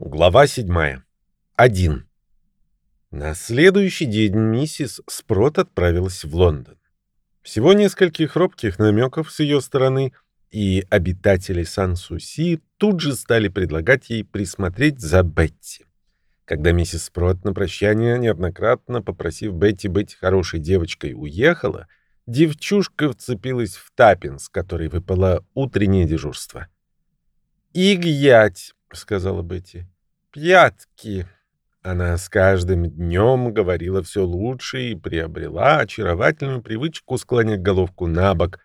Глава седьмая. Один. На следующий день миссис Спрот отправилась в Лондон. Всего нескольких робких намеков с ее стороны, и обитатели Сан-Суси тут же стали предлагать ей присмотреть за Бетти. Когда миссис Спрот на прощание, неоднократно попросив Бетти быть хорошей девочкой, уехала, девчушка вцепилась в Таппинс, который выпало утреннее дежурство. «Игять!» — сказала Бетти. «Пятки!» Она с каждым днем говорила все лучше и приобрела очаровательную привычку склонять головку на бок,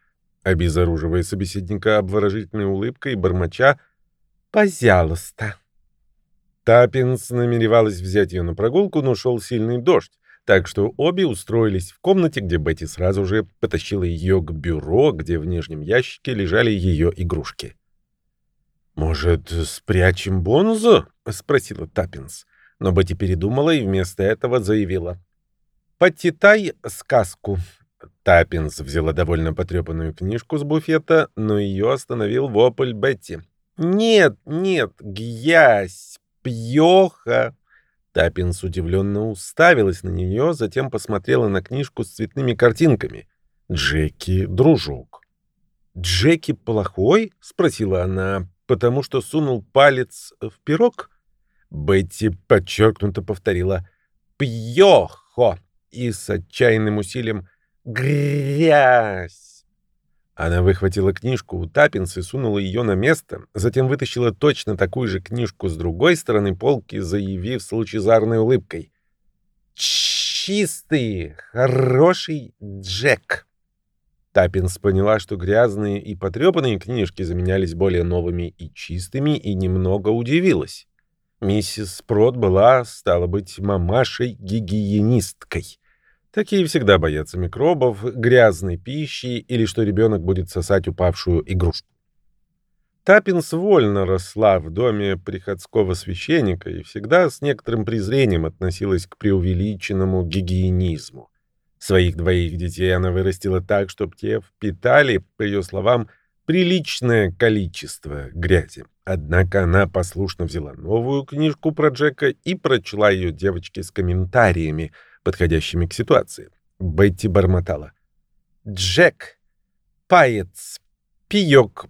обезоруживая собеседника обворожительной улыбкой и бормоча «Пожалуйста». Таппинс намеревалась взять ее на прогулку, но шел сильный дождь, так что обе устроились в комнате, где Бетти сразу же потащила ее к бюро, где в нижнем ящике лежали ее игрушки. «Может, спрячем Бонзо?» — спросила Таппинс. Но Бетти передумала и вместо этого заявила. «Почитай сказку». Таппинс взяла довольно потрепанную книжку с буфета, но ее остановил вопль Бетти. «Нет, нет, грязь, пьеха!» Таппинс удивленно уставилась на нее, затем посмотрела на книжку с цветными картинками. «Джеки — дружок». «Джеки плохой?» — спросила она, потому что сунул палец в пирог? Бетти подчеркнуто повторила «Пьехо!» и с отчаянным усилием «Грязь!». Она выхватила книжку у Таппинс и сунула ее на место, затем вытащила точно такую же книжку с другой стороны полки, заявив с лучезарной улыбкой «Чистый, хороший Джек!». Таппинс поняла, что грязные и потрепанные книжки заменялись более новыми и чистыми, и немного удивилась. Миссис Прот была, стала быть, мамашей-гигиенисткой. Такие всегда боятся микробов, грязной пищи или что ребенок будет сосать упавшую игрушку. Таппинс вольно росла в доме приходского священника и всегда с некоторым презрением относилась к преувеличенному гигиенизму. Своих двоих детей она вырастила так, чтобы те впитали, по ее словам, приличное количество грязи. Однако она послушно взяла новую книжку про Джека и прочла ее девочке с комментариями, подходящими к ситуации. Бетти бормотала. «Джек, паец, пиек,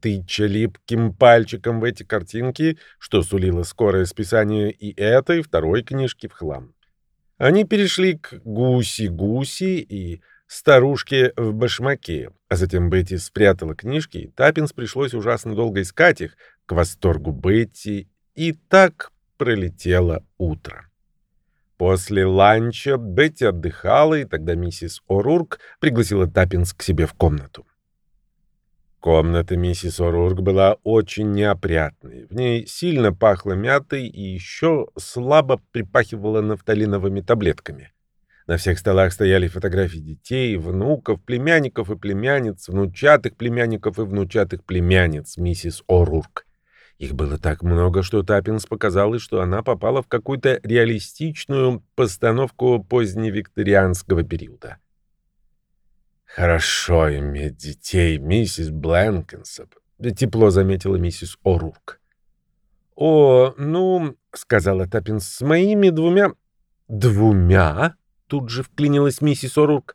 тыча липким пальчиком в эти картинки, что сулило скорое списание и этой, второй книжки в хлам. Они перешли к гуси-гуси и старушке в башмаке, а затем Бетти спрятала книжки, и Таппинс пришлось ужасно долго искать их, к восторгу Бетти, и так пролетело утро. После ланча Бетти отдыхала, и тогда миссис О'Рурк пригласила Таппинс к себе в комнату. Комната миссис О'Рурк была очень неопрятной. В ней сильно пахло мятой и еще слабо припахивало нафталиновыми таблетками. На всех столах стояли фотографии детей, внуков, племянников и племянниц, внучатых племянников и внучатых племянниц миссис О'Рурк. Их было так много, что Таппинс показалось, что она попала в какую-то реалистичную постановку поздневикторианского периода. «Хорошо иметь детей, миссис Бленкинсоп», — тепло заметила миссис О'Рурк. «О, ну, — сказала Таппинс, — с моими двумя...» «Двумя?» — тут же вклинилась миссис О'Рурк.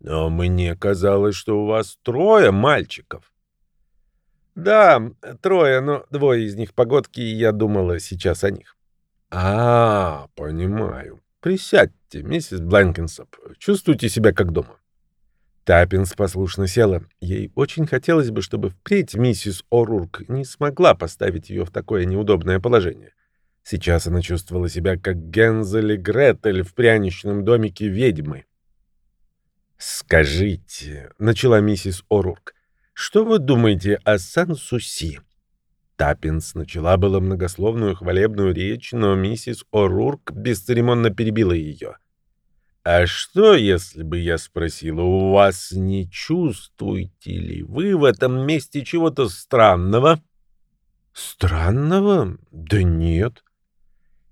«Но мне казалось, что у вас трое мальчиков». «Да, трое, но двое из них погодки, и я думала сейчас о них». «А, понимаю. Присядьте, миссис Бленкинсоп. Чувствуйте себя как дома». Таппинс послушно села. Ей очень хотелось бы, чтобы впредь миссис О'Рурк не смогла поставить ее в такое неудобное положение. Сейчас она чувствовала себя как Гензель и Гретель в пряничном домике ведьмы. «Скажите», — начала миссис О'Рурк, — «что вы думаете о Сан-Суси?» Таппинс начала было многословную хвалебную речь, но миссис О'Рурк бесцеремонно перебила ее. — а что, если бы я спросила, у вас не чувствуете ли вы в этом месте чего-то странного? Странного? Да нет.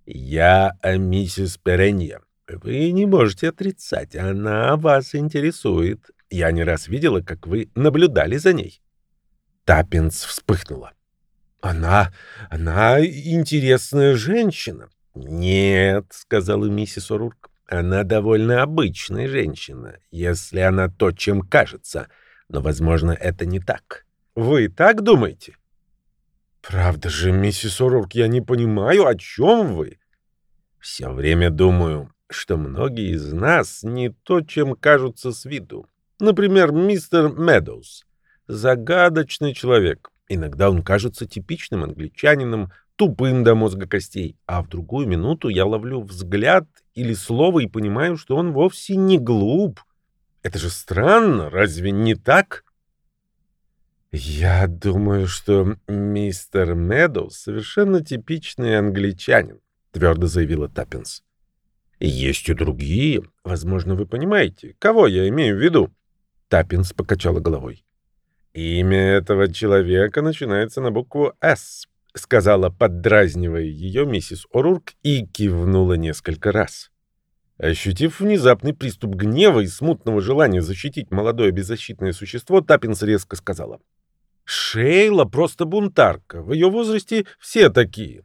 Я о миссис Перенье. Вы не можете отрицать, она вас интересует. Я не раз видела, как вы наблюдали за ней. Таппинс вспыхнула. Она... она интересная женщина. Нет, сказала миссис Орурк. Она довольно обычная женщина, если она то, чем кажется. Но, возможно, это не так. Вы так думаете? Правда же, миссис Орурк, я не понимаю, о чем вы? Все время думаю, что многие из нас не то, чем кажутся с виду. Например, мистер Медоуз. Загадочный человек. Иногда он кажется типичным англичанином, тупым до мозга костей, а в другую минуту я ловлю взгляд или слово и понимаю, что он вовсе не глуп. Это же странно, разве не так? Я думаю, что мистер Медоуз совершенно типичный англичанин, твердо заявила Таппинс. Есть и другие. Возможно, вы понимаете, кого я имею в виду. Таппинс покачала головой. «Имя этого человека начинается на букву «С», — сказала, поддразнивая ее миссис Орурк и кивнула несколько раз. Ощутив внезапный приступ гнева и смутного желания защитить молодое беззащитное существо, Таппинс резко сказала. «Шейла просто бунтарка. В ее возрасте все такие».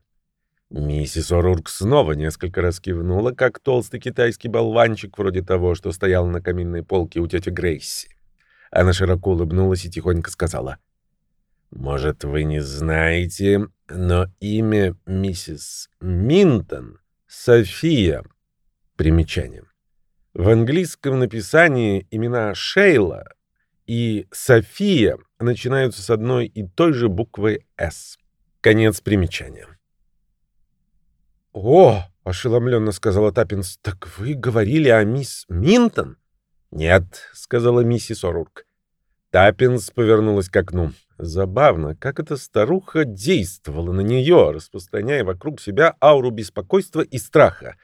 Миссис Орурк снова несколько раз кивнула, как толстый китайский болванчик, вроде того, что стоял на каминной полке у тети Грейси. Она широко улыбнулась и тихонько сказала. «Может, вы не знаете, но имя миссис Минтон — София». Примечание. В английском написании имена Шейла и София начинаются с одной и той же буквы «С». Конец примечания. «О!» — ошеломленно сказала Таппинс. «Так вы говорили о мисс Минтон?» «Нет», — сказала миссис О'Рурк. Таппинс повернулась к окну. Забавно, как эта старуха действовала на нее, распространяя вокруг себя ауру беспокойства и страха.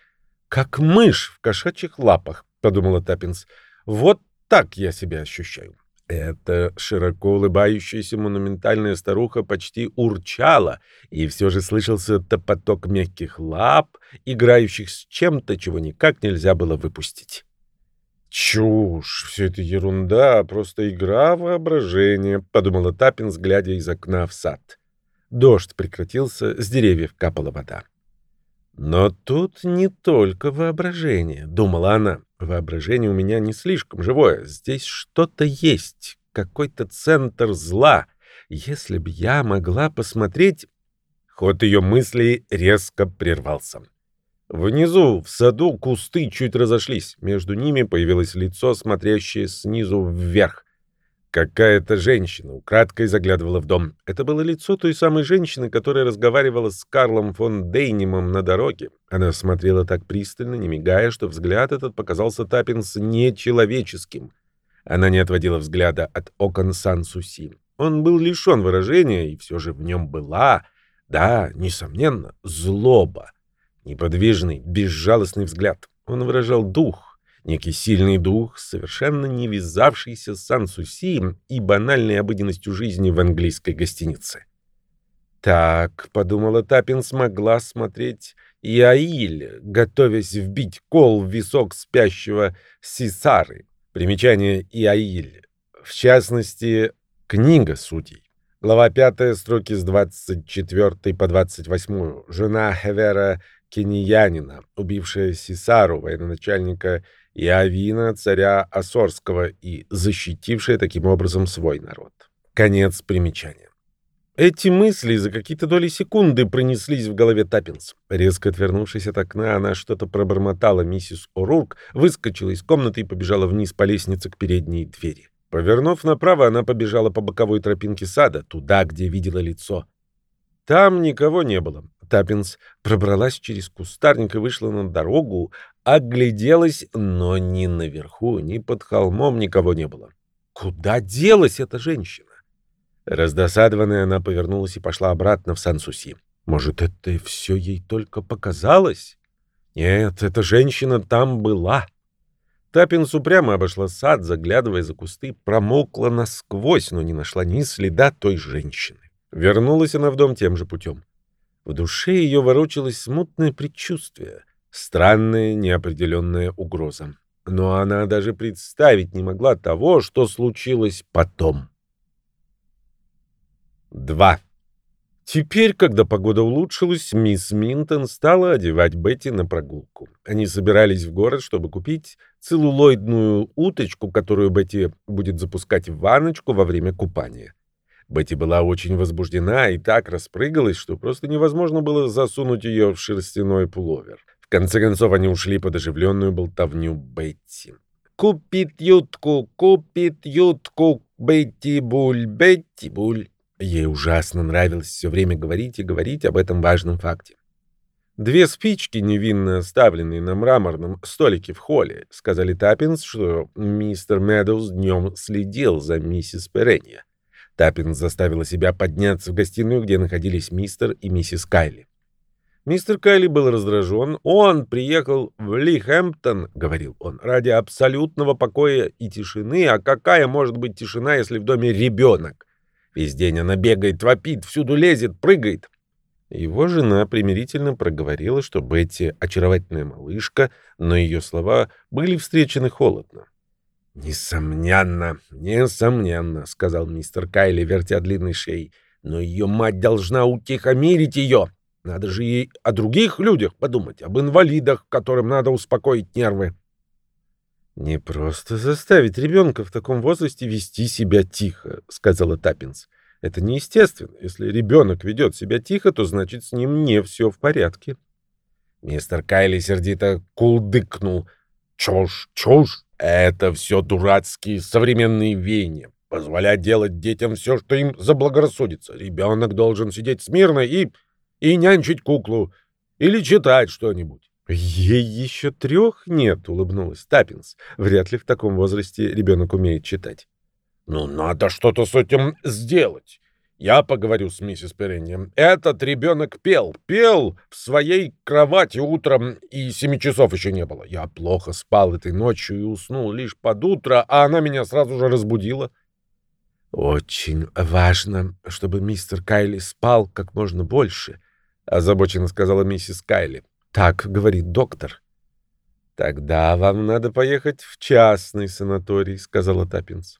«Как мышь в кошачьих лапах», — подумала Таппинс. «Вот так я себя ощущаю». Эта широко улыбающаяся монументальная старуха почти урчала, и все же слышался топоток мягких лап, играющих с чем-то, чего никак нельзя было выпустить. «Чушь! Все это ерунда, просто игра воображения», — подумала Таппинс, глядя из окна в сад. Дождь прекратился, с деревьев капала вода. «Но тут не только воображение», — думала она. «Воображение у меня не слишком живое. Здесь что-то есть, какой-то центр зла. Если б я могла посмотреть...» Ход ее мыслей резко прервался. Внизу, в саду, кусты чуть разошлись. Между ними появилось лицо, смотрящее снизу вверх. Какая-то женщина украдкой заглядывала в дом. Это было лицо той самой женщины, которая разговаривала с Карлом фон Дейнимом на дороге. Она смотрела так пристально, не мигая, что взгляд этот показался Таппинс нечеловеческим. Она не отводила взгляда от окон Сан-Суси. Он был лишен выражения, и все же в нем была, да, несомненно, злоба. Неподвижный, безжалостный взгляд. Он выражал дух, некий сильный дух, совершенно не вязавшийся с Сан-Суси и банальной обыденностью жизни в английской гостинице. Так, подумала Тапин, смогла смотреть и Аиль, готовясь вбить кол в висок спящего Сисары. Примечание Иаиль. В частности, книга судей. Глава 5, строки с 24 по 28. Жена Хевера кеньянина, убившая Сисару, военачальника Иовина, царя Асорского, и защитившая таким образом свой народ. Конец примечания. Эти мысли за какие-то доли секунды пронеслись в голове Таппинс. Резко отвернувшись от окна, она что-то пробормотала миссис О'Рурк, выскочила из комнаты и побежала вниз по лестнице к передней двери. Повернув направо, она побежала по боковой тропинке сада, туда, где видела лицо. Там никого не было. Таппинс пробралась через кустарник и вышла на дорогу, огляделась, но ни наверху, ни под холмом никого не было. Куда делась эта женщина? Раздосадованная, она повернулась и пошла обратно в Сан-Суси. Может, это все ей только показалось? Нет, эта женщина там была. Таппинс упрямо обошла сад, заглядывая за кусты, промокла насквозь, но не нашла ни следа той женщины. Вернулась она в дом тем же путем. В душе ее ворочалось смутное предчувствие, странная неопределенная угроза. Но она даже представить не могла того, что случилось потом. 2. Теперь, когда погода улучшилась, мисс Минтон стала одевать Бетти на прогулку. Они собирались в город, чтобы купить целлулоидную уточку, которую Бетти будет запускать в ванночку во время купания. Бетти была очень возбуждена и так распрыгалась, что просто невозможно было засунуть ее в шерстяной пуловер. В конце концов, они ушли под оживленную болтовню Бетти. «Купит ютку, купит ютку, Бетти-буль, Бетти-буль». Ей ужасно нравилось все время говорить и говорить об этом важном факте. «Две спички, невинно оставленные на мраморном столике в холле», сказали Таппинс, что мистер Медоуз днем следил за миссис Перенья. Таппинс заставила себя подняться в гостиную, где находились мистер и миссис Кайли. Мистер Кайли был раздражен. «Он приехал в Лихэмптон», — говорил он, — «ради абсолютного покоя и тишины. А какая может быть тишина, если в доме ребенок? Весь день она бегает, вопит, всюду лезет, прыгает. Его жена примирительно проговорила, что Бетти — очаровательная малышка, но ее слова были встречены холодно. «Несомненно, несомненно», — сказал мистер Кайли, вертя длинной шеей. «Но ее мать должна утихомирить ее. Надо же ей о других людях подумать, об инвалидах, которым надо успокоить нервы». «Не просто заставить ребенка в таком возрасте вести себя тихо», — сказала Таппинс. «Это неестественно. Если ребенок ведет себя тихо, то значит с ним не все в порядке». Мистер Кайли сердито кулдыкнул. «Чушь, чушь! Это все дурацкие современные веяния. Позволять делать детям все, что им заблагорассудится. Ребенок должен сидеть смирно и... и нянчить куклу. Или читать что-нибудь. «Ей еще трех нет», — улыбнулась Таппинс. «Вряд ли в таком возрасте ребенок умеет читать». «Ну, надо что-то с этим сделать. Я поговорю с миссис Перенни. Этот ребенок пел, пел в своей кровати утром, и семи часов еще не было. Я плохо спал этой ночью и уснул лишь под утро, а она меня сразу же разбудила». «Очень важно, чтобы мистер Кайли спал как можно больше», — озабоченно сказала миссис Кайли. Так говорит доктор. Тогда вам надо поехать в частный санаторий, сказала Таппинс.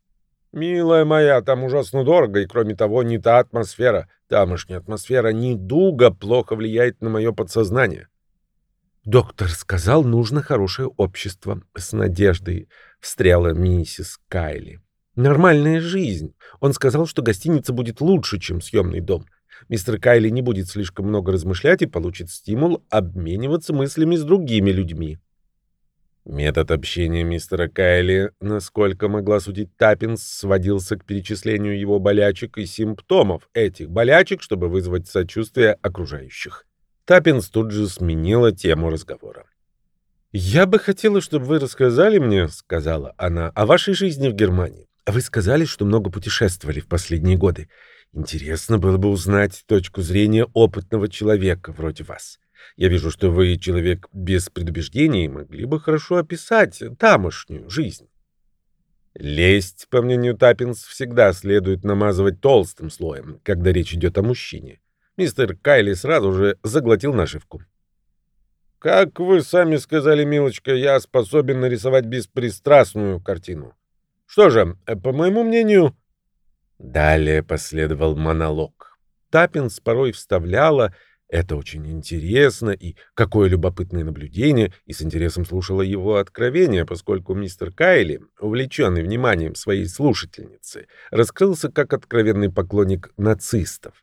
Милая моя, там ужасно дорого, и кроме того, не та атмосфера. Тамошняя атмосфера недуга плохо влияет на мое подсознание. Доктор сказал, нужно хорошее общество. С надеждой встряла миссис Кайли. Нормальная жизнь. Он сказал, что гостиница будет лучше, чем съемный дом. Мистер Кайли не будет слишком много размышлять и получит стимул обмениваться мыслями с другими людьми. Метод общения мистера Кайли, насколько могла судить Таппинс, сводился к перечислению его болячек и симптомов этих болячек, чтобы вызвать сочувствие окружающих. Таппинс тут же сменила тему разговора. «Я бы хотела, чтобы вы рассказали мне, — сказала она, — о вашей жизни в Германии. Вы сказали, что много путешествовали в последние годы. Интересно было бы узнать точку зрения опытного человека вроде вас. Я вижу, что вы человек без предубеждений могли бы хорошо описать тамошнюю жизнь. Лесть, по мнению Таппинс, всегда следует намазывать толстым слоем, когда речь идет о мужчине. Мистер Кайли сразу же заглотил нашивку. «Как вы сами сказали, милочка, я способен нарисовать беспристрастную картину. Что же, по моему мнению, Далее последовал монолог. Таппинс порой вставляла «это очень интересно» и «какое любопытное наблюдение» и с интересом слушала его откровения, поскольку мистер Кайли, увлеченный вниманием своей слушательницы, раскрылся как откровенный поклонник нацистов.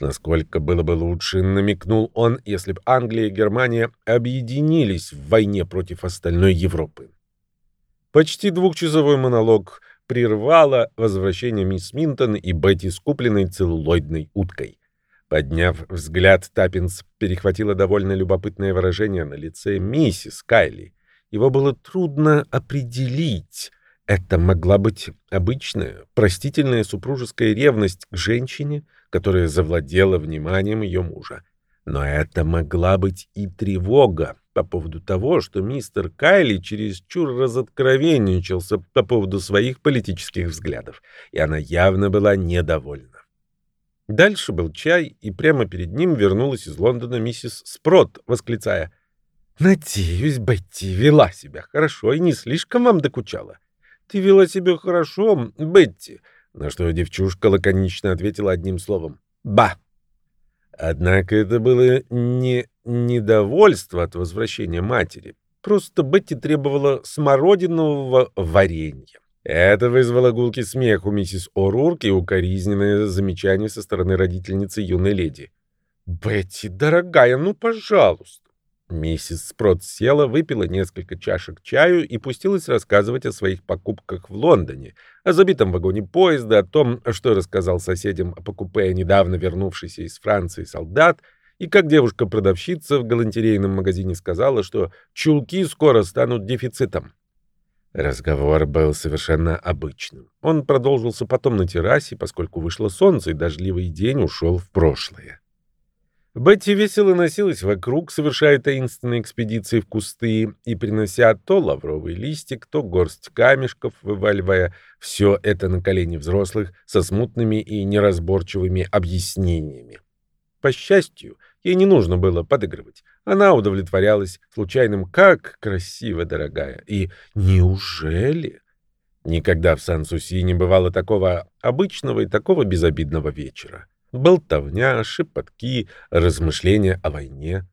Насколько было бы лучше, намекнул он, если бы Англия и Германия объединились в войне против остальной Европы. Почти двухчасовой монолог прервала возвращение мисс Минтон и Бетти с купленной целлулоидной уткой. Подняв взгляд, Таппинс перехватила довольно любопытное выражение на лице миссис Кайли. Его было трудно определить. Это могла быть обычная, простительная супружеская ревность к женщине, которая завладела вниманием ее мужа. Но это могла быть и тревога по поводу того, что мистер Кайли чересчур разоткровенничался по поводу своих политических взглядов, и она явно была недовольна. Дальше был чай, и прямо перед ним вернулась из Лондона миссис Спрот, восклицая «Надеюсь, Бетти вела себя хорошо и не слишком вам докучала». «Ты вела себя хорошо, Бетти», на что девчушка лаконично ответила одним словом «Ба». Однако это было не недовольство от возвращения матери. Просто Бетти требовала смородинового варенья. Это вызвало гулкий смех у миссис О'Рурк и укоризненное замечание со стороны родительницы юной леди. «Бетти, дорогая, ну, пожалуйста!» Миссис Спрот села, выпила несколько чашек чаю и пустилась рассказывать о своих покупках в Лондоне, о забитом вагоне поезда, о том, что рассказал соседям о покупе недавно вернувшийся из Франции солдат, и как девушка-продавщица в галантерейном магазине сказала, что чулки скоро станут дефицитом. Разговор был совершенно обычным. Он продолжился потом на террасе, поскольку вышло солнце, и дождливый день ушел в прошлое. Бетти весело носилась вокруг, совершая таинственные экспедиции в кусты и принося то лавровый листик, то горсть камешков, вываливая все это на колени взрослых со смутными и неразборчивыми объяснениями. По счастью, ей не нужно было подыгрывать. Она удовлетворялась случайным «как красиво, дорогая» и «неужели?» Никогда в Сан-Суси не бывало такого обычного и такого безобидного вечера. Болтовня, шепотки, размышления о войне.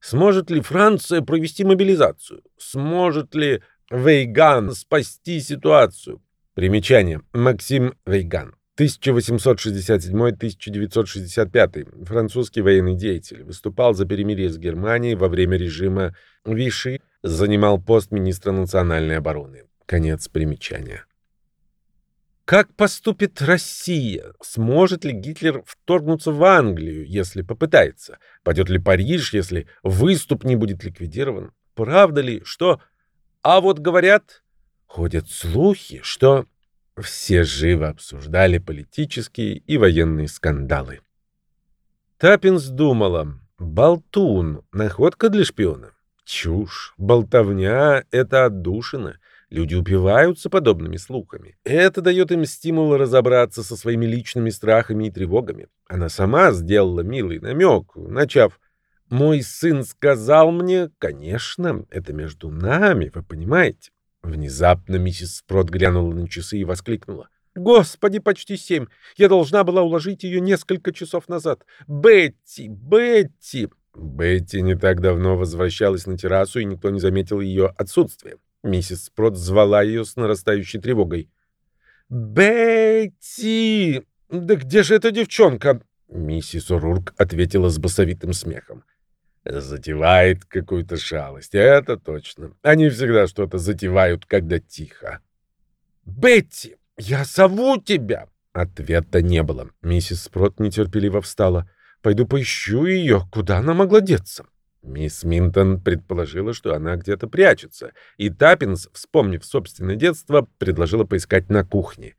Сможет ли Франция провести мобилизацию? Сможет ли Вейган спасти ситуацию? Примечание. Максим Вейган. 1867-1965. Французский военный деятель. Выступал за перемирие с Германией во время режима Виши. Занимал пост министра национальной обороны. Конец примечания. Как поступит Россия? Сможет ли Гитлер вторгнуться в Англию, если попытается? Пойдет ли Париж, если выступ не будет ликвидирован? Правда ли, что... А вот говорят, ходят слухи, что все живо обсуждали политические и военные скандалы. Таппинс думала, болтун, находка для шпиона. Чушь, болтовня — это отдушина. Люди упиваются подобными слухами. Это дает им стимул разобраться со своими личными страхами и тревогами. Она сама сделала милый намек, начав «Мой сын сказал мне, конечно, это между нами, вы понимаете». Внезапно миссис Спрот глянула на часы и воскликнула. «Господи, почти семь! Я должна была уложить ее несколько часов назад! Бетти! Бетти!» Бетти не так давно возвращалась на террасу, и никто не заметил ее отсутствия. Миссис Спрот звала ее с нарастающей тревогой. «Бетти! Да где же эта девчонка?» Миссис Урурк ответила с басовитым смехом. «Затевает какую-то шалость, это точно. Они всегда что-то затевают, когда тихо». «Бетти, я зову тебя!» Ответа не было. Миссис Спрот нетерпеливо встала. «Пойду поищу ее. Куда она могла деться?» Мисс Минтон предположила, что она где-то прячется, и Таппинс, вспомнив собственное детство, предложила поискать на кухне.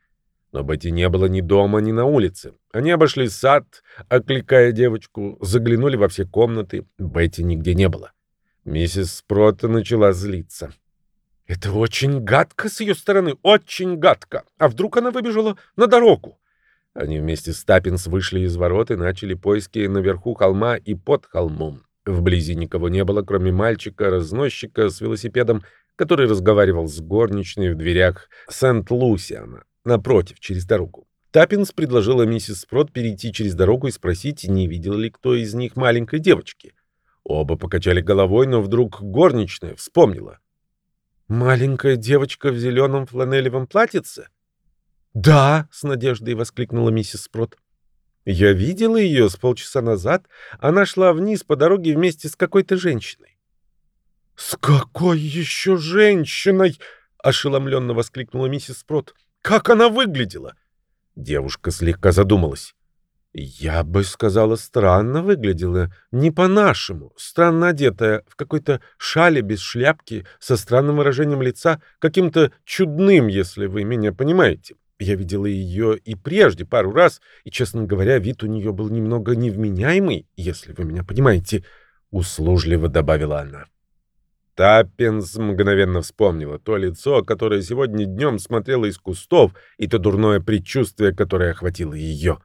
Но Бетти не было ни дома, ни на улице. Они обошли сад, окликая девочку, заглянули во все комнаты. Бетти нигде не было. Миссис Спрота начала злиться. «Это очень гадко с ее стороны, очень гадко. А вдруг она выбежала на дорогу?» Они вместе с Таппинс вышли из ворот и начали поиски наверху холма и под холмом. Вблизи никого не было, кроме мальчика-разносчика с велосипедом, который разговаривал с горничной в дверях Сент-Лусиана, напротив, через дорогу. Таппинс предложила миссис Спрот перейти через дорогу и спросить, не видел ли кто из них маленькой девочки. Оба покачали головой, но вдруг горничная вспомнила. «Маленькая девочка в зеленом фланелевом платьице?» «Да!» — с надеждой воскликнула миссис Спрот. Я видела ее с полчаса назад. Она шла вниз по дороге вместе с какой-то женщиной. — С какой еще женщиной? — ошеломленно воскликнула миссис Спрот. — Как она выглядела? Девушка слегка задумалась. Я бы сказала, странно выглядела. Не по-нашему. Странно одетая, в какой-то шале без шляпки, со странным выражением лица, каким-то чудным, если вы меня понимаете. Я видела ее и прежде пару раз, и, честно говоря, вид у нее был немного невменяемый, если вы меня понимаете, — услужливо добавила она. Таппинс мгновенно вспомнила то лицо, которое сегодня днем смотрело из кустов, и то дурное предчувствие, которое охватило ее.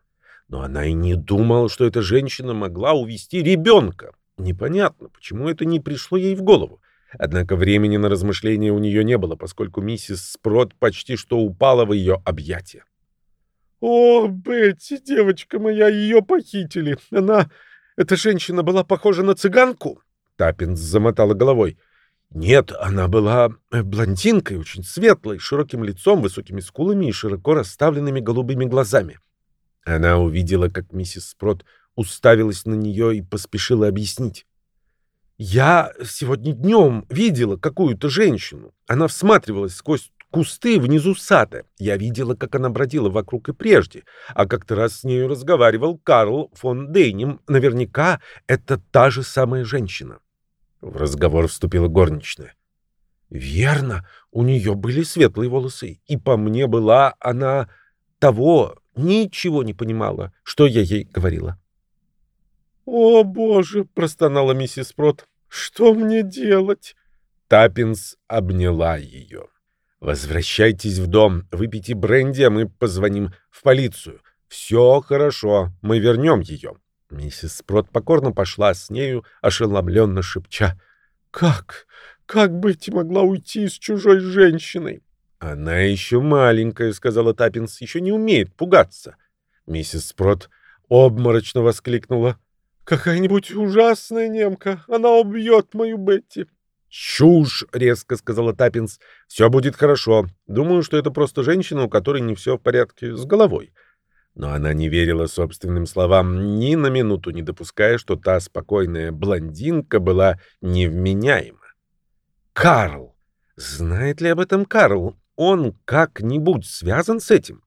Но она и не думала, что эта женщина могла увести ребенка. Непонятно, почему это не пришло ей в голову. Однако времени на размышления у нее не было, поскольку миссис Спрот почти что упала в ее объятия. «О, Бетти, девочка моя, ее похитили. Она... Эта женщина была похожа на цыганку?» Таппинс замотала головой. «Нет, она была э, блондинкой, очень светлой, широким лицом, высокими скулами и широко расставленными голубыми глазами». Она увидела, как миссис Спрот уставилась на нее и поспешила объяснить. «Я сегодня днем видела какую-то женщину. Она всматривалась сквозь кусты внизу сада. Я видела, как она бродила вокруг и прежде, а как-то раз с нею разговаривал Карл фон Дейнем. Наверняка это та же самая женщина». В разговор вступила горничная. «Верно, у нее были светлые волосы, и по мне была она того, ничего не понимала, что я ей говорила». «О, боже!» — простонала миссис Прот. «Что мне делать?» Таппинс обняла ее. «Возвращайтесь в дом, выпейте бренди, а мы позвоним в полицию. Все хорошо, мы вернем ее». Миссис Прот покорно пошла с нею, ошеломленно шепча. «Как? Как быть могла уйти с чужой женщиной?» «Она еще маленькая», — сказала Таппинс, — «еще не умеет пугаться». Миссис Прот обморочно воскликнула. «Какая-нибудь ужасная немка! Она убьет мою Бетти!» «Чушь!» — резко сказала Таппинс. «Все будет хорошо. Думаю, что это просто женщина, у которой не все в порядке с головой». Но она не верила собственным словам, ни на минуту не допуская, что та спокойная блондинка была невменяема. «Карл! Знает ли об этом Карл? Он как-нибудь связан с этим?»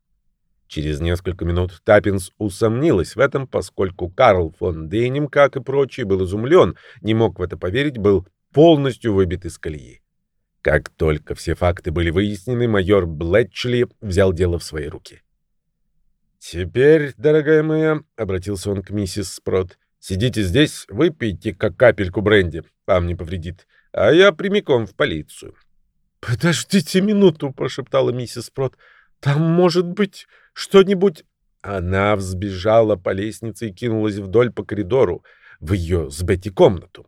Через несколько минут Таппинс усомнилась в этом, поскольку Карл фон Дейнем, как и прочие, был изумлен, не мог в это поверить, был полностью выбит из колеи. Как только все факты были выяснены, майор Блетчли взял дело в свои руки. «Теперь, дорогая моя», — обратился он к миссис Спрот, — «сидите здесь, выпейте как капельку бренди, вам не повредит, а я прямиком в полицию». «Подождите минуту», — прошептала миссис Спрот, — там, может быть, что-нибудь...» Она взбежала по лестнице и кинулась вдоль по коридору в ее с Бетти комнату.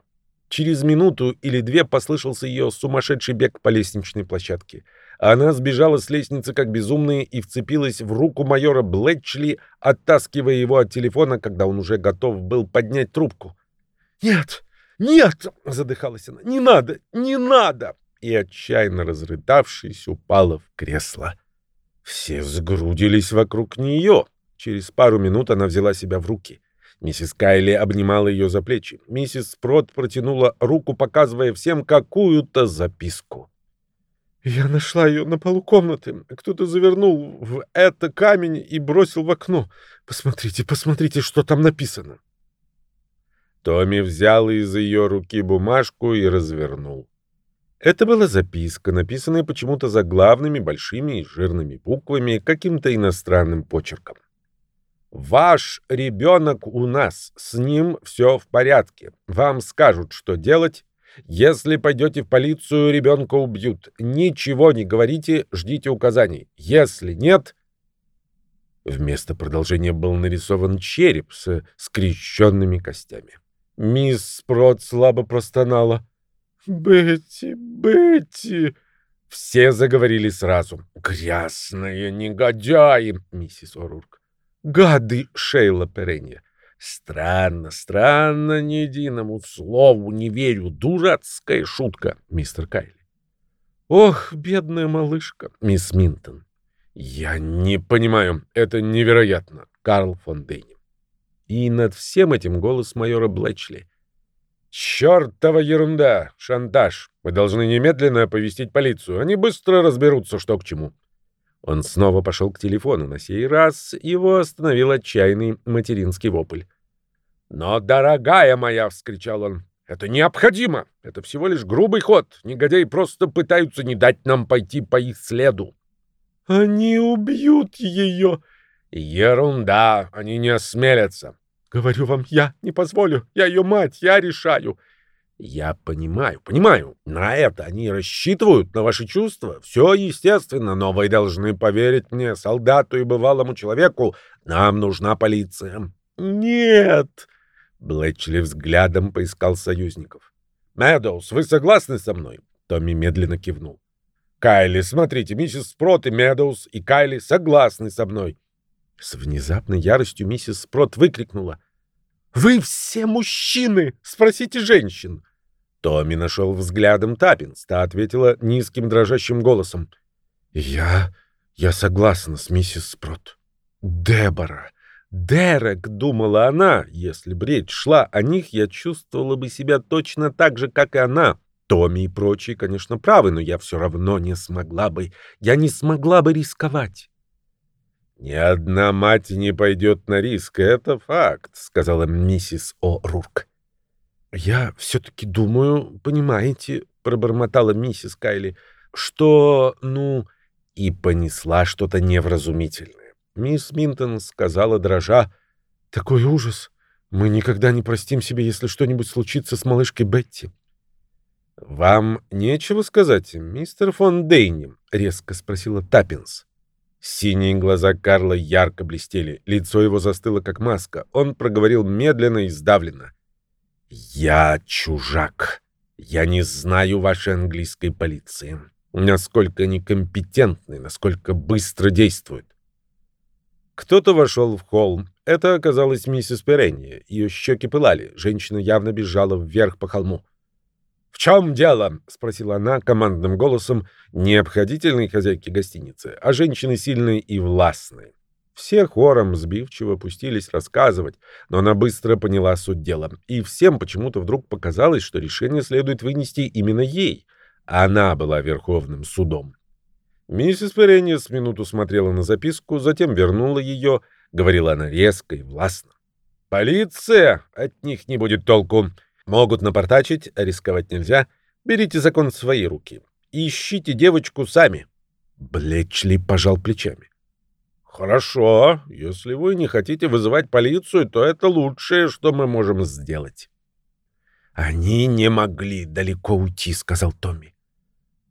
Через минуту или две послышался ее сумасшедший бег по лестничной площадке. Она сбежала с лестницы как безумная и вцепилась в руку майора Блетчли, оттаскивая его от телефона, когда он уже готов был поднять трубку. «Нет! Нет!» — задыхалась она. «Не надо! Не надо!» И, отчаянно разрыдавшись, упала в кресло. Все сгрудились вокруг нее. Через пару минут она взяла себя в руки. Миссис Кайли обнимала ее за плечи. Миссис Прот протянула руку, показывая всем какую-то записку. «Я нашла ее на полу комнаты. Кто-то завернул в это камень и бросил в окно. Посмотрите, посмотрите, что там написано». Томми взял из ее руки бумажку и развернул. Это была записка, написанная почему-то заглавными большими и жирными буквами каким-то иностранным почерком. «Ваш ребенок у нас, с ним все в порядке. Вам скажут, что делать. Если пойдете в полицию, ребенка убьют. Ничего не говорите, ждите указаний. Если нет...» Вместо продолжения был нарисован череп с скрещенными костями. Мисс Спрот слабо простонала. «Бетти, Бетти!» Все заговорили сразу. «Грязные негодяи!» — миссис О'Рурк. «Гады!» — Шейла Перенья. «Странно, странно, ни единому слову не верю. Дурацкая шутка, мистер Кайли». «Ох, бедная малышка, мисс Минтон». «Я не понимаю, это невероятно, Карл фон Дейни». И над всем этим голос майора Блэчли. «Чёртова ерунда! Шантаж! Мы должны немедленно оповестить полицию. Они быстро разберутся, что к чему». Он снова пошел к телефону. На сей раз его остановил отчаянный материнский вопль. «Но, дорогая моя!» — вскричал он. «Это необходимо! Это всего лишь грубый ход. Негодяи просто пытаются не дать нам пойти по их следу». «Они убьют ее!» «Ерунда! Они не осмелятся. Говорю вам, я не позволю. Я ее мать, я решаю. Я понимаю, понимаю. На это они рассчитывают, на ваши чувства. Все естественно, но вы должны поверить мне, солдату и бывалому человеку. Нам нужна полиция. Нет. Блэчли взглядом поискал союзников. Медоуз, вы согласны со мной? Томми медленно кивнул. Кайли, смотрите, миссис Спрот и Медоуз и Кайли согласны со мной. С внезапной яростью миссис Спрот выкрикнула. «Вы все мужчины! Спросите женщин!» Томми нашел взглядом Таппинс. Та ответила низким дрожащим голосом. «Я... я согласна с миссис Спрот». «Дебора! Дерек!» — думала она. «Если бы речь шла о них, я чувствовала бы себя точно так же, как и она. Томми и прочие, конечно, правы, но я все равно не смогла бы... Я не смогла бы рисковать». «Ни одна мать не пойдет на риск, это факт», — сказала миссис О'Рурк. «Я все-таки думаю, понимаете», — пробормотала миссис Кайли, — «что, ну...» И понесла что-то невразумительное. Мисс Минтон сказала, дрожа, «Такой ужас! Мы никогда не простим себе, если что-нибудь случится с малышкой Бетти». «Вам нечего сказать, мистер фон Дейни?» — резко спросила Таппинс. Синие глаза Карла ярко блестели, лицо его застыло как маска. Он проговорил медленно и сдавленно. «Я чужак. Я не знаю вашей английской полиции. Насколько они компетентны, насколько быстро действуют». Кто-то вошел в холм. Это оказалась миссис Перенни. Ее щеки пылали. Женщина явно бежала вверх по холму. «В чем дело?» — спросила она командным голосом необходительной хозяйки гостиницы, а женщины сильные и властные. Все хором сбивчиво пустились рассказывать, но она быстро поняла суть дела, и всем почему-то вдруг показалось, что решение следует вынести именно ей. Она была верховным судом. Миссис Перенни с минуту смотрела на записку, затем вернула ее, говорила она резко и властно. «Полиция! От них не будет толку. Могут напортачить, а рисковать нельзя. Берите закон в свои руки. Ищите девочку сами». Блечли пожал плечами. «Хорошо. Если вы не хотите вызывать полицию, то это лучшее, что мы можем сделать». «Они не могли далеко уйти», — сказал Томми.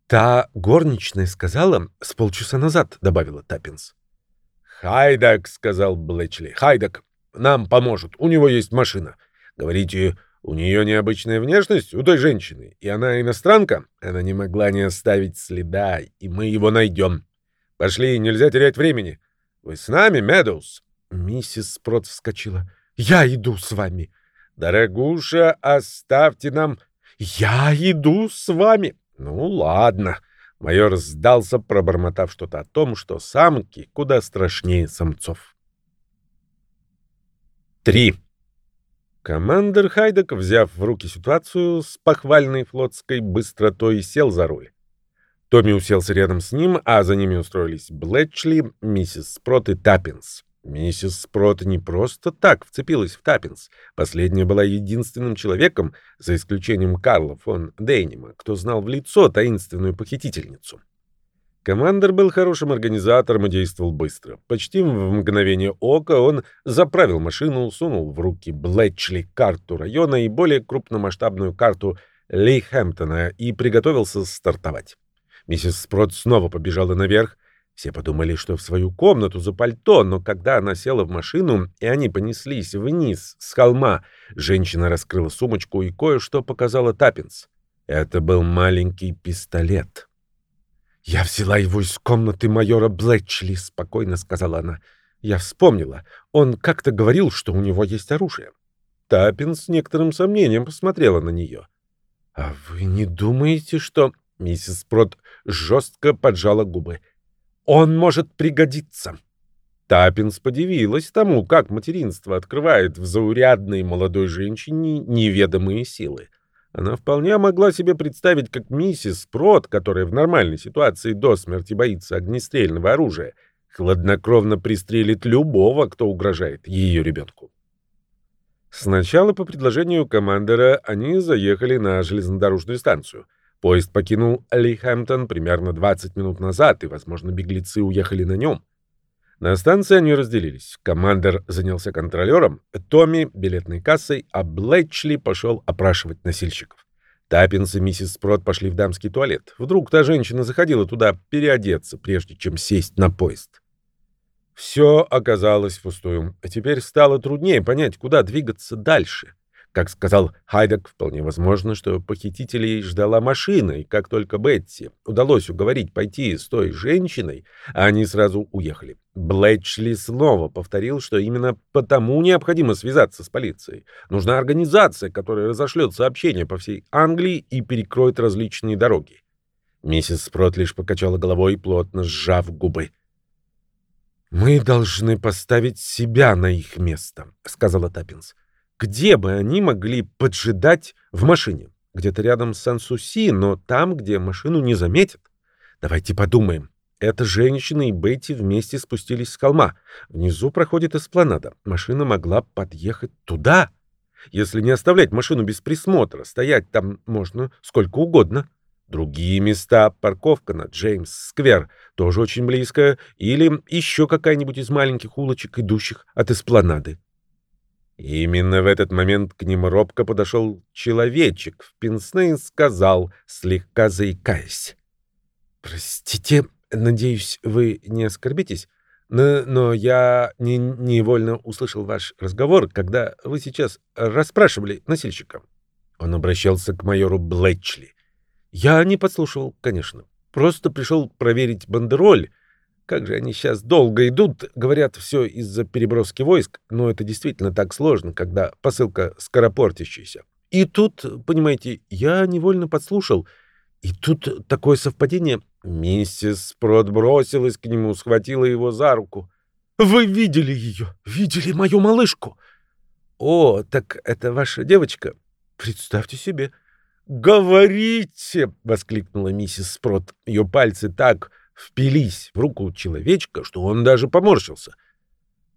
«Та горничная сказала с полчаса назад», — добавила Таппинс. «Хайдак», — сказал Блэчли. «Хайдак нам поможет. У него есть машина. Говорите, у нее необычная внешность, у той женщины, и она иностранка. Она не могла не оставить следа, и мы его найдем. Пошли, нельзя терять времени. Вы с нами, Медоуз?» Миссис Спрот вскочила. «Я иду с вами». «Дорогуша, оставьте нам...» «Я иду с вами». «Ну, ладно». Майор сдался, пробормотав что-то о том, что самки куда страшнее самцов. Три. Командир Хайдек, взяв в руки ситуацию с похвальной флотской быстротой, сел за руль. Томми уселся рядом с ним, а за ними устроились Блетчли, миссис Спрот и Таппинс. Миссис Спрот не просто так вцепилась в Таппинс. Последняя была единственным человеком, за исключением Карла фон Дейнима, кто знал в лицо таинственную похитительницу. Командор был хорошим организатором и действовал быстро. Почти в мгновение ока он заправил машину, сунул в руки Блетчли карту района и более крупномасштабную карту Лейхэмптона и приготовился стартовать. Миссис Спрот снова побежала наверх. Все подумали, что в свою комнату за пальто, но когда она села в машину, и они понеслись вниз с холма, женщина раскрыла сумочку и кое-что показала Таппинс. Это был маленький пистолет. «Я взяла его из комнаты майора Блетчли», — спокойно сказала она. «Я вспомнила. Он как-то говорил, что у него есть оружие». Таппин с некоторым сомнением посмотрела на нее. «А вы не думаете, что...» Миссис Прот жестко поджала губы. «Он может пригодиться». Таппинс подивилась тому, как материнство открывает в заурядной молодой женщине неведомые силы. Она вполне могла себе представить, как миссис Прот, которая в нормальной ситуации до смерти боится огнестрельного оружия, хладнокровно пристрелит любого, кто угрожает ее ребенку. Сначала по предложению командора они заехали на железнодорожную станцию. Поезд покинул Лейхэмптон примерно 20 минут назад, и, возможно, беглецы уехали на нем. На станции они разделились. Командер занялся контролером, Томми — билетной кассой, а Блэчли пошел опрашивать носильщиков. Таппинс и миссис Спрот пошли в дамский туалет. Вдруг та женщина заходила туда переодеться, прежде чем сесть на поезд. Все оказалось пустую. А теперь стало труднее понять, куда двигаться дальше. Как сказал Хайдек, вполне возможно, что похитителей ждала машина, и как только Бетти удалось уговорить пойти с той женщиной, они сразу уехали. Блэчли снова повторил, что именно потому необходимо связаться с полицией. Нужна организация, которая разошлет сообщения по всей Англии и перекроет различные дороги. Миссис Спрот лишь покачала головой, плотно сжав губы. «Мы должны поставить себя на их место», — сказала Таппинс. «Где бы они могли поджидать в машине? Где-то рядом с Сан-Суси, но там, где машину не заметят. Давайте подумаем. Эта женщина и Бетти вместе спустились с холма. Внизу проходит эспланада. Машина могла подъехать туда. Если не оставлять машину без присмотра, стоять там можно сколько угодно. Другие места, парковка на Джеймс-сквер, тоже очень близко, или еще какая-нибудь из маленьких улочек, идущих от эспланады. Именно в этот момент к ним робко подошел человечек в пенсне и сказал, слегка заикаясь. «Простите, надеюсь, вы не оскорбитесь, но, но я не, невольно услышал ваш разговор, когда вы сейчас расспрашивали носильщика». Он обращался к майору Блэчли. Я не подслушивал, конечно. Просто пришел проверить бандероль. Как же они сейчас долго идут, говорят, все из-за переброски войск, но это действительно так сложно, когда посылка скоропортящаяся. И тут, понимаете, я невольно подслушал, и тут такое совпадение. Миссис Спрот бросилась к нему, схватила его за руку. «Вы видели ее? Видели мою малышку?» «О, так это ваша девочка? Представьте себе, «Говорите!» — воскликнула миссис Спрот. Ее пальцы так впились в руку человечка, что он даже поморщился.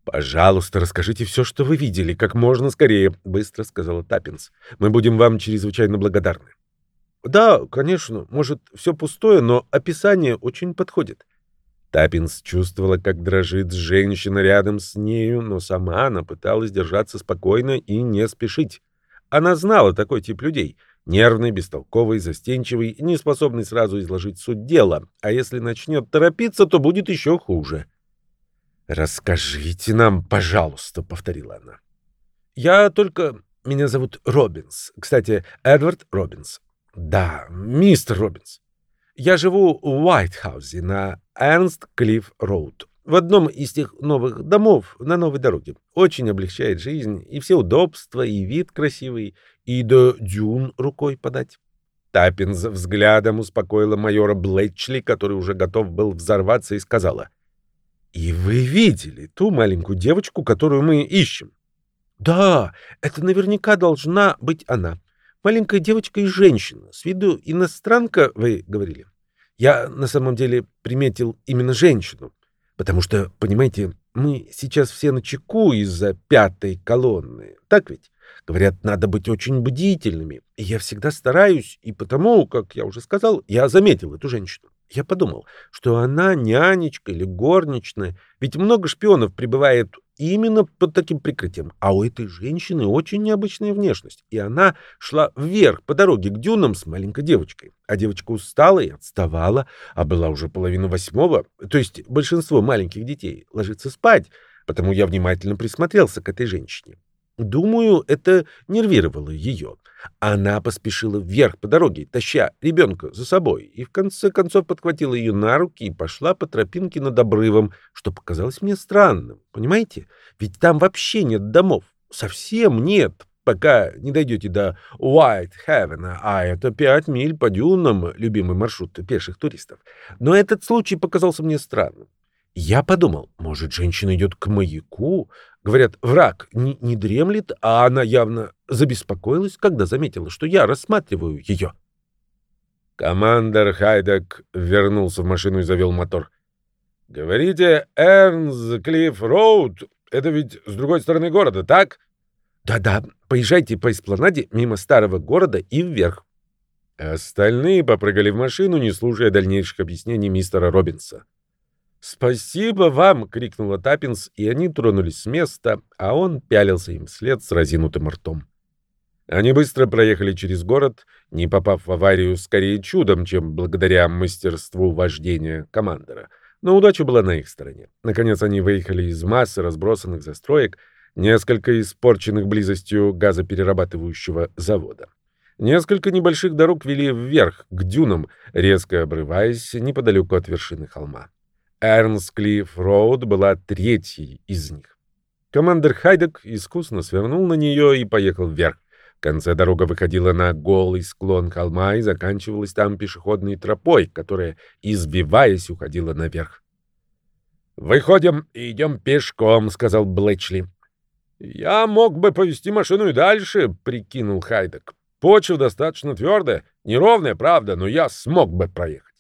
«Пожалуйста, расскажите все, что вы видели, как можно скорее», — быстро сказала Таппинс. «Мы будем вам чрезвычайно благодарны». «Да, конечно, может, все пустое, но описание очень подходит». Таппинс чувствовала, как дрожит женщина рядом с нею, но сама она пыталась держаться спокойно и не спешить. Она знала такой тип людей — Нервный, бестолковый, застенчивый, не способный сразу изложить суть дела, а если начнет торопиться, то будет еще хуже. «Расскажите нам, пожалуйста», — повторила она. «Я только... Меня зовут Робинс. Кстати, Эдвард Робинс. Да, мистер Робинс. Я живу в Уайтхаузе на Эрнст Клифф Роуд в одном из тех новых домов на новой дороге. Очень облегчает жизнь, и все удобства, и вид красивый, и до дюн рукой подать. Таппинс взглядом успокоила майора Блетчли, который уже готов был взорваться, и сказала, «И вы видели ту маленькую девочку, которую мы ищем?» «Да, это наверняка должна быть она. Маленькая девочка и женщина. С виду иностранка, вы говорили. Я на самом деле приметил именно женщину. Потому что, понимаете, мы сейчас все на чеку из-за пятой колонны. Так ведь? Говорят, надо быть очень бдительными. И я всегда стараюсь, и потому, как я уже сказал, я заметил эту женщину. Я подумал, что она нянечка или горничная, ведь много шпионов прибывает именно под таким прикрытием. А у этой женщины очень необычная внешность, и она шла вверх по дороге к дюнам с маленькой девочкой. А девочка устала и отставала, а была уже половина восьмого, то есть большинство маленьких детей ложится спать, потому я внимательно присмотрелся к этой женщине. Думаю, это нервировало ее. Она поспешила вверх по дороге, таща ребенка за собой, и в конце концов подхватила ее на руки и пошла по тропинке над обрывом, что показалось мне странным. Понимаете? Ведь там вообще нет домов. Совсем нет, пока не дойдете до Уайт-Хевена, а это пять миль по дюнам, любимый маршрут пеших туристов. Но этот случай показался мне странным. Я подумал, может, женщина идет к маяку? Говорят, враг не, не дремлет, а она явно забеспокоилась, когда заметила, что я рассматриваю ее. Командор Хайдек вернулся в машину и завел мотор. «Говорите, Эрнс Клифф Роуд, это ведь с другой стороны города, так?» «Да-да, поезжайте по эспланаде мимо старого города и вверх». Остальные попрыгали в машину, не слушая дальнейших объяснений мистера Робинса. «Спасибо вам!» — крикнула Таппинс, и они тронулись с места, а он пялился им вслед с разинутым ртом. Они быстро проехали через город, не попав в аварию скорее чудом, чем благодаря мастерству вождения командора. Но удача была на их стороне. Наконец они выехали из массы разбросанных застроек. несколько испорченных близостью газоперерабатывающего завода. Несколько небольших дорог вели вверх, к дюнам, резко обрываясь неподалеку от вершины холма. Эрнсклифф Роуд была третьей из них. Командир Хайдек искусно свернул на нее и поехал вверх. В конце дорога выходила на голый склон холма и заканчивалась там пешеходной тропой, которая, избиваясь, уходила наверх. «Выходим и идем пешком», — сказал Блэчли. «Я мог бы повести машину и дальше», — прикинул Хайдек. «Почва достаточно твердая, неровная, правда, но я смог бы проехать».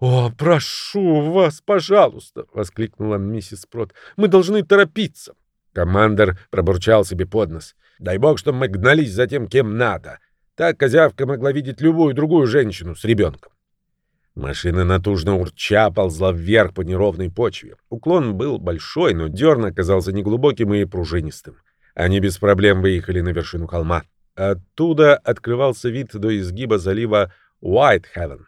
«О, прошу вас, пожалуйста!» — воскликнула миссис Прот. «Мы должны торопиться!» Командор пробурчал себе под нос. «Дай бог, чтобы мы гнались за тем, кем надо. Так козявка могла видеть любую другую женщину с ребенком». Машина натужно урча ползла вверх по неровной почве. Уклон был большой, но дерн оказался неглубоким и пружинистым. Они без проблем выехали на вершину холма. Оттуда открывался вид до изгиба залива Уайтхевен.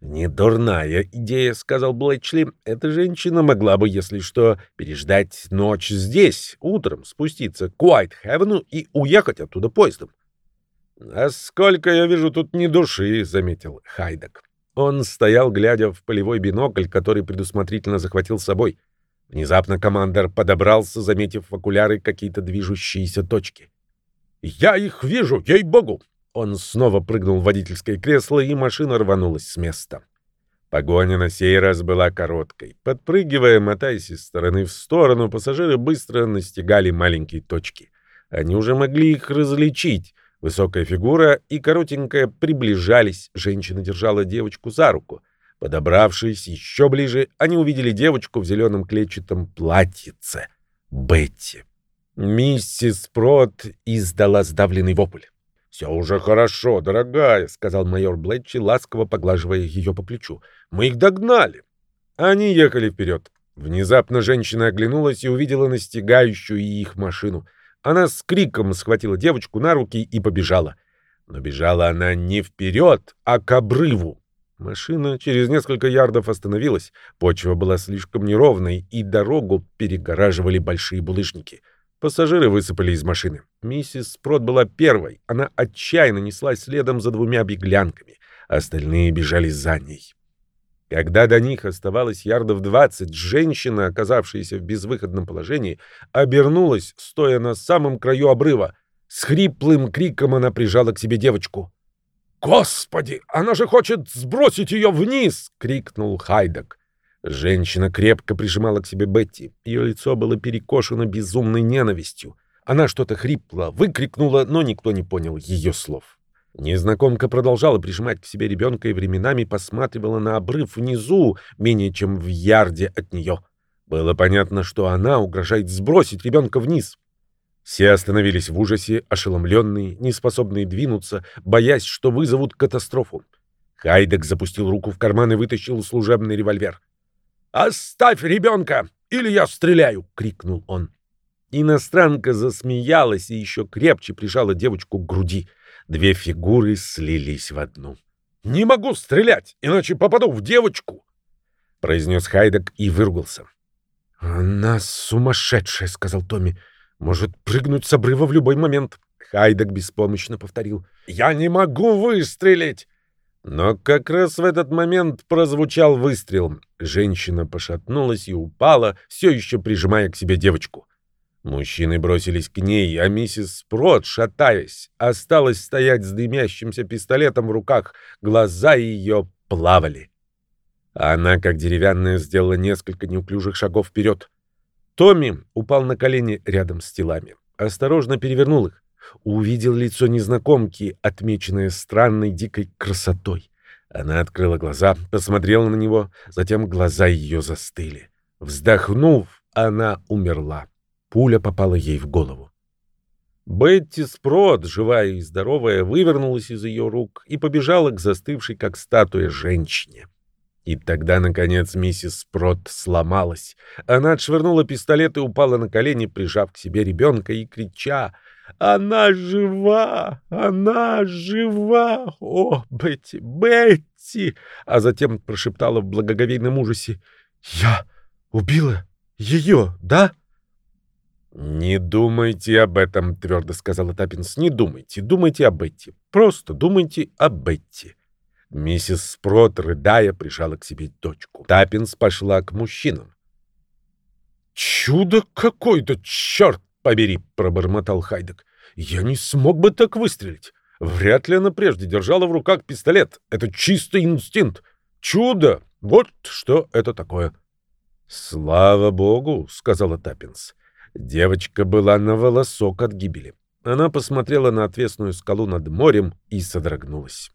«Не дурная идея», — сказал Блэчли. «Эта женщина могла бы, если что, переждать ночь здесь, утром спуститься к Уайтхевену и уехать оттуда поездом». «А сколько я вижу тут ни души», — заметил Хайдек. Он стоял, глядя в полевой бинокль, который предусмотрительно захватил с собой. Внезапно командор подобрался, заметив в окуляры какие-то движущиеся точки. «Я их вижу, ей-богу!» Он снова прыгнул в водительское кресло, и машина рванулась с места. Погоня на сей раз была короткой. Подпрыгивая, мотаясь из стороны в сторону, пассажиры быстро настигали маленькие точки. Они уже могли их различить. Высокая фигура и коротенькая приближались. Женщина держала девочку за руку. Подобравшись еще ближе, они увидели девочку в зеленом клетчатом платьице. Бетти. Миссис Прот издала сдавленный вопль. «Все уже хорошо, дорогая», — сказал майор Блетчи, ласково поглаживая ее по плечу. «Мы их догнали». Они ехали вперед. Внезапно женщина оглянулась и увидела настигающую их машину. Она с криком схватила девочку на руки и побежала. Но бежала она не вперед, а к обрыву. Машина через несколько ярдов остановилась. Почва была слишком неровной, и дорогу перегораживали большие булыжники — Пассажиры высыпали из машины. Миссис Спрот была первой. Она отчаянно неслась следом за двумя беглянками. Остальные бежали за ней. Когда до них оставалось ярдов двадцать, женщина, оказавшаяся в безвыходном положении, обернулась, стоя на самом краю обрыва. С хриплым криком она прижала к себе девочку. «Господи, она же хочет сбросить ее вниз!» — крикнул Хайдак. Женщина крепко прижимала к себе Бетти. Ее лицо было перекошено безумной ненавистью. Она что-то хрипло выкрикнула, но никто не понял ее слов. Незнакомка продолжала прижимать к себе ребенка и временами посматривала на обрыв внизу, менее чем в ярде от нее. Было понятно, что она угрожает сбросить ребенка вниз. Все остановились в ужасе, ошеломленные, неспособные двинуться, боясь, что вызовут катастрофу. Хайдек запустил руку в карман и вытащил служебный револьвер. «Оставь ребенка, или я стреляю!» — крикнул он. Иностранка засмеялась и еще крепче прижала девочку к груди. Две фигуры слились в одну. «Не могу стрелять, иначе попаду в девочку!» — произнес Хайдек и выругался. «Она сумасшедшая», — сказал Томми. «Может прыгнуть с обрыва в любой момент». Хайдек беспомощно повторил. «Я не могу выстрелить!» Но как раз в этот момент прозвучал выстрел. Женщина пошатнулась и упала, все еще прижимая к себе девочку. Мужчины бросились к ней, а миссис Прот, шатаясь, осталась стоять с дымящимся пистолетом в руках. Глаза ее плавали. Она, как деревянная, сделала несколько неуклюжих шагов вперед. Томми упал на колени рядом с телами. Осторожно перевернул их увидел лицо незнакомки, отмеченное странной дикой красотой. Она открыла глаза, посмотрела на него, затем глаза ее застыли. Вздохнув, она умерла. Пуля попала ей в голову. Бетти Спрот, живая и здоровая, вывернулась из ее рук и побежала к застывшей, как статуя, женщине. И тогда, наконец, миссис Спрот сломалась. Она отшвырнула пистолет и упала на колени, прижав к себе ребенка и крича она жива! Она жива! О, Бетти, Бетти!» А затем прошептала в благоговейном ужасе. «Я убила ее, да?» «Не думайте об этом», — твердо сказала Таппинс. «Не думайте. Думайте об Бетти. Просто думайте о Бетти». Миссис Спрот, рыдая, прижала к себе дочку. Таппинс пошла к мужчинам. «Чудо какое-то, черт побери!» — пробормотал Хайдек. «Я не смог бы так выстрелить. Вряд ли она прежде держала в руках пистолет. Это чистый инстинкт. Чудо! Вот что это такое!» «Слава богу!» — сказала Таппинс. Девочка была на волосок от гибели. Она посмотрела на отвесную скалу над морем и содрогнулась.